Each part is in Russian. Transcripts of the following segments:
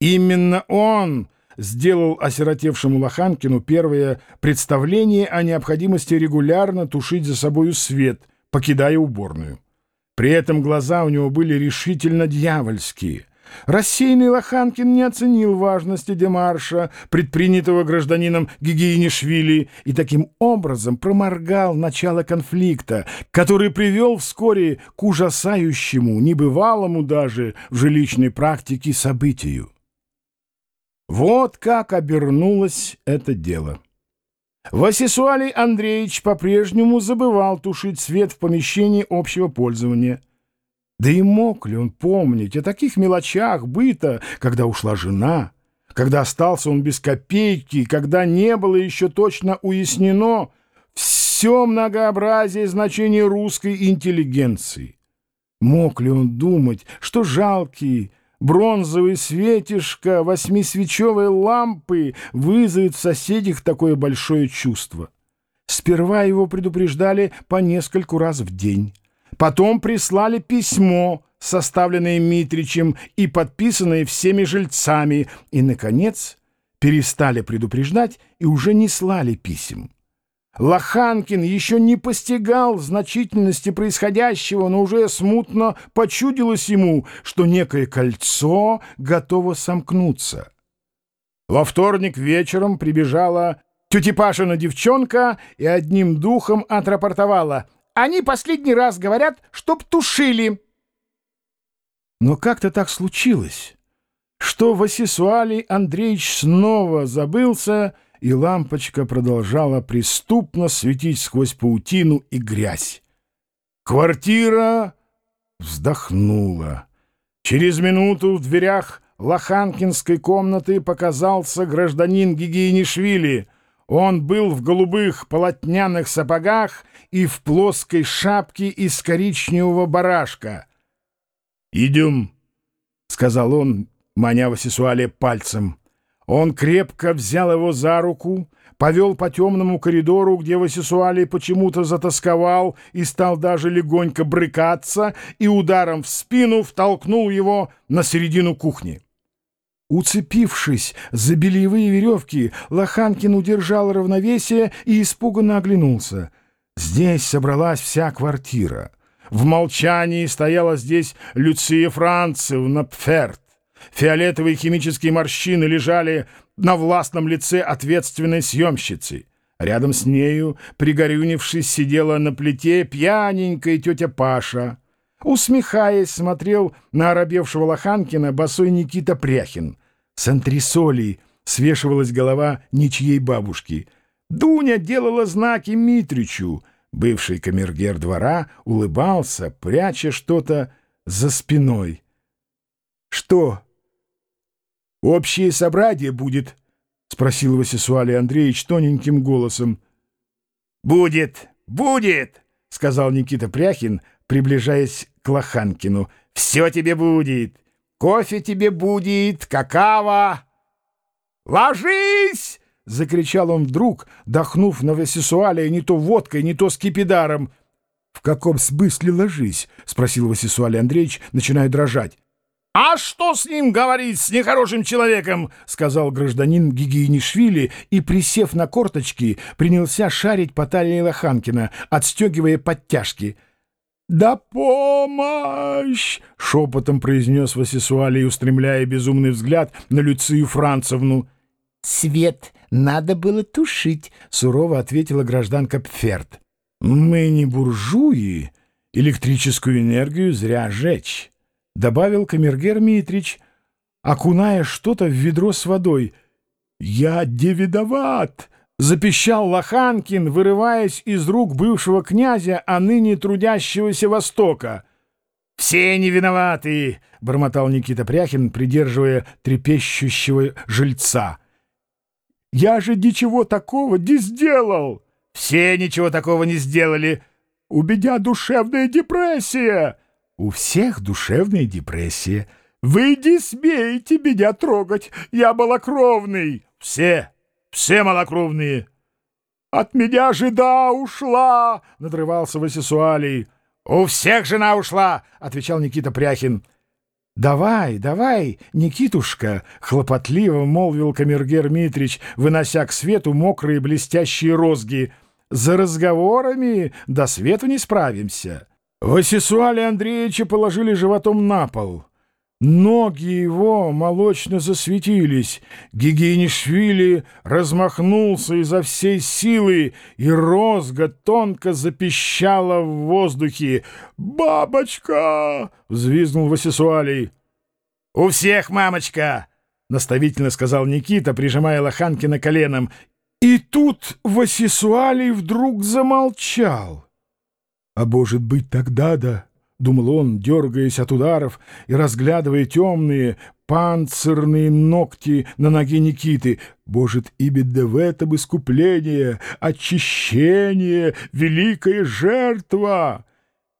Именно он сделал осиротевшему Лоханкину первое представление о необходимости регулярно тушить за собою свет, покидая уборную. При этом глаза у него были решительно дьявольские — Рассеянный Лоханкин не оценил важности демарша, предпринятого гражданином Гигиенишвили, и таким образом проморгал начало конфликта, который привел вскоре к ужасающему, небывалому даже в жилищной практике событию. Вот как обернулось это дело. Васисуалий Андреевич по-прежнему забывал тушить свет в помещении общего пользования — да и мог ли он помнить о таких мелочах быта, когда ушла жена, когда остался он без копейки, когда не было еще точно уяснено все многообразие значений русской интеллигенции? Мог ли он думать, что жалкий бронзовый светишко восьмисвечевой лампы вызовет в соседях такое большое чувство? Сперва его предупреждали по нескольку раз в день. Потом прислали письмо, составленное Митричем и подписанное всеми жильцами, и, наконец, перестали предупреждать и уже не слали писем. Лоханкин еще не постигал значительности происходящего, но уже смутно почудилось ему, что некое кольцо готово сомкнуться. Во вторник вечером прибежала тетя Пашина девчонка и одним духом отрапортовала — они последний раз говорят, чтоб тушили. Но как-то так случилось, что Васисуалий Андреевич снова забылся, и лампочка продолжала преступно светить сквозь паутину и грязь. Квартира вздохнула. Через минуту в дверях Лоханкинской комнаты показался гражданин Гигиенишвили — он был в голубых полотняных сапогах и в плоской шапке из коричневого барашка. «Идем», — сказал он, маня Васисуале пальцем. Он крепко взял его за руку, повел по темному коридору, где Васисуали почему-то затасковал и стал даже легонько брыкаться, и ударом в спину втолкнул его на середину кухни. Уцепившись за бельевые веревки, Лоханкин удержал равновесие и испуганно оглянулся. Здесь собралась вся квартира. В молчании стояла здесь Люция Францевна Пферт. Фиолетовые химические морщины лежали на властном лице ответственной съемщицы. Рядом с нею, пригорюнившись, сидела на плите пьяненькая тетя Паша — Усмехаясь, смотрел на оробевшего Лоханкина босой Никита Пряхин. С антресолей свешивалась голова ничьей бабушки. Дуня делала знаки Митричу. Бывший камергер двора улыбался, пряча что-то за спиной. — Что? — Общее собрание будет? — спросил Васисуалий Андреевич тоненьким голосом. — Будет, будет! — сказал Никита Пряхин, приближаясь к Лоханкину. «Все тебе будет! Кофе тебе будет, какао!» «Ложись!» — закричал он вдруг, дохнув на Васисуалия не то водкой, не то скипидаром. «В каком смысле ложись?» — спросил Васисуалий Андреевич, начиная дрожать. «А что с ним говорить, с нехорошим человеком?» — сказал гражданин Гигиенишвили и, присев на корточки, принялся шарить по талии Лоханкина, отстегивая подтяжки. «Да помощь!» — шепотом произнес Васисуалий, устремляя безумный взгляд на Люцию Францевну. «Свет надо было тушить», — сурово ответила гражданка Пферт. «Мы не буржуи, электрическую энергию зря жечь» добавил камергер Митрич, окуная что-то в ведро с водой. «Я девидоват!» — запищал Лоханкин, вырываясь из рук бывшего князя, а ныне трудящегося Востока. «Все не виноваты!» — бормотал Никита Пряхин, придерживая трепещущего жильца. «Я же ничего такого не сделал!» «Все ничего такого не сделали!» «У меня душевная депрессия!» У всех душевная депрессия. Вы не смеете меня трогать, я малокровный. Все, все малокровные. От меня жена ушла, надрывался Васисуалий. У всех жена ушла, отвечал Никита Пряхин. «Давай, давай, Никитушка!» — хлопотливо молвил камергер Митрич, вынося к свету мокрые блестящие розги. «За разговорами до свету не справимся». Васисуале Андреевича положили животом на пол. Ноги его молочно засветились. Гигиенишвили размахнулся изо всей силы, и розга тонко запищала в воздухе. «Бабочка!» — взвизгнул Васисуалий. «У всех мамочка!» — наставительно сказал Никита, прижимая Лоханкина коленом. И тут Васисуалий вдруг замолчал. «А может быть, тогда-да?» — думал он, дергаясь от ударов и разглядывая темные панцирные ногти на ноге Никиты. Божит именно в этом искупление, очищение, великая жертва!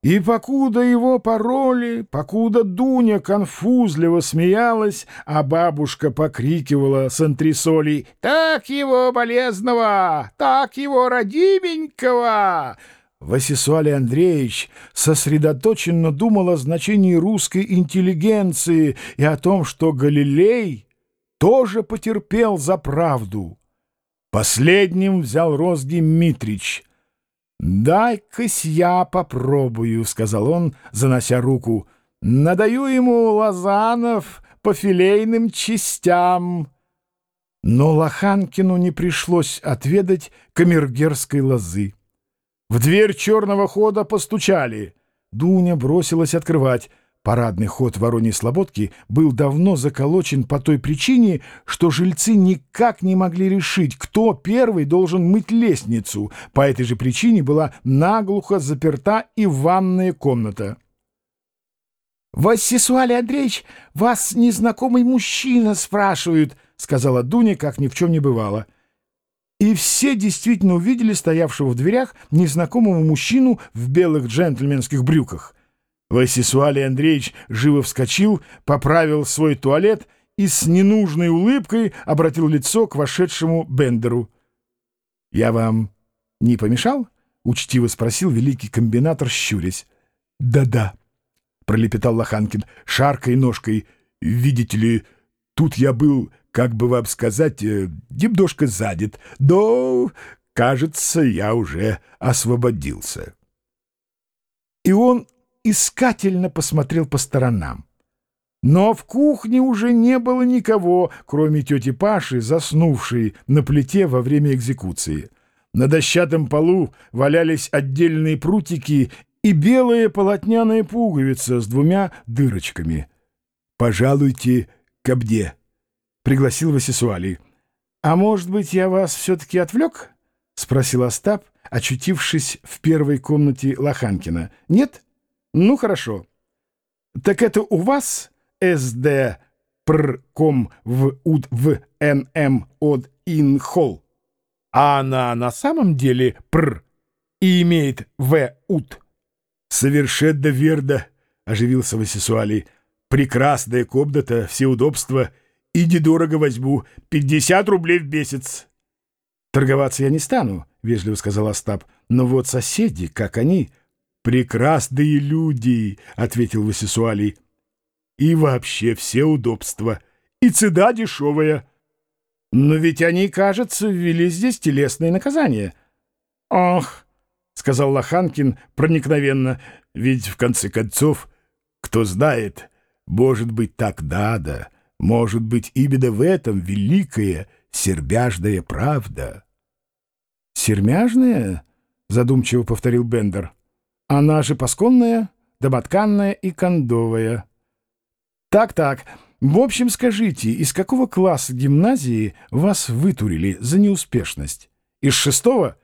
И покуда его пароли, покуда Дуня конфузливо смеялась, а бабушка покрикивала с антресолей «Так его болезного! Так его родименького!» Васисуалий Андреевич сосредоточенно думал о значении русской интеллигенции и о том, что Галилей тоже потерпел за правду. Последним взял розги Митрич. «Дай-кась я попробую», — сказал он, занося руку. «Надаю ему лазанов по филейным частям». Но Лоханкину не пришлось отведать камергерской лозы. В дверь черного хода постучали. Дуня бросилась открывать. Парадный ход Вороньей Слободки был давно заколочен по той причине, что жильцы никак не могли решить, кто первый должен мыть лестницу. По этой же причине была наглухо заперта и ванная комната. «Васисуалий Андреевич, вас незнакомый мужчина спрашивают», — сказала Дуня, как ни в чем не бывало. И все действительно увидели стоявшего в дверях незнакомого мужчину в белых джентльменских брюках. Васисуалий Андреевич живо вскочил, поправил свой туалет и с ненужной улыбкой обратил лицо к вошедшему Бендеру. — Я вам не помешал? — учтиво спросил великий комбинатор, щурясь. «Да — Да-да, — пролепетал Лоханкин, шаркой ножкой. — Видите ли, тут я был как бы вам сказать, э, немножко задет, но, кажется, я уже освободился. И он искательно посмотрел по сторонам. Но в кухне уже не было никого, кроме тети Паши, заснувшей на плите во время экзекуции. На дощатом полу валялись отдельные прутики и белая полотняная пуговица с двумя дырочками. «Пожалуйте ко мне», пригласил Васисуалий. «А может быть, я вас все-таки отвлек?» — спросил Остап, очутившись в первой комнате Лоханкина. «Нет? Ну, хорошо. Так это у вас СД прком в уд в НМ от инхол, а она на самом деле пр и имеет в ут?» «Совершенно верно», — оживился Васисуалий. «Прекрасная комната, все удобства — и недорого возьму. Пятьдесят рублей в месяц. Торговаться я не стану, — вежливо сказал Остап. Но вот соседи, как они... Прекрасные люди, — ответил Васисуалий. И вообще все удобства. И цена дешевая. Но ведь они, кажется, ввели здесь телесные наказания. Ох, — сказал Лоханкин проникновенно, — ведь в конце концов, кто знает, может быть, так надо. Может быть, именно в этом великая сербяжная правда. «Сермяжная?» — задумчиво повторил Бендер. «Она же пасконная, домотканная и кондовая». «Так-так, в общем, скажите, из какого класса гимназии вас вытурили за неуспешность? Из шестого?»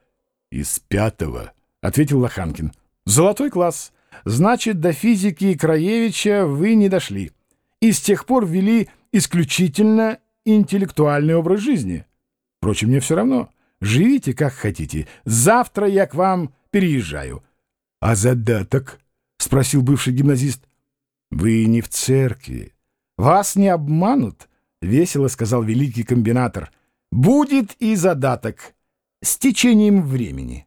«Из пятого», — ответил Лоханкин. «Золотой класс. Значит, до физики Краевича вы не дошли. И с тех пор ввели исключительно интеллектуальный образ жизни. Впрочем, мне все равно. Живите как хотите. Завтра я к вам переезжаю. — А задаток? — спросил бывший гимназист. — Вы не в церкви. Вас не обманут, — весело сказал великий комбинатор. — Будет и задаток с течением времени.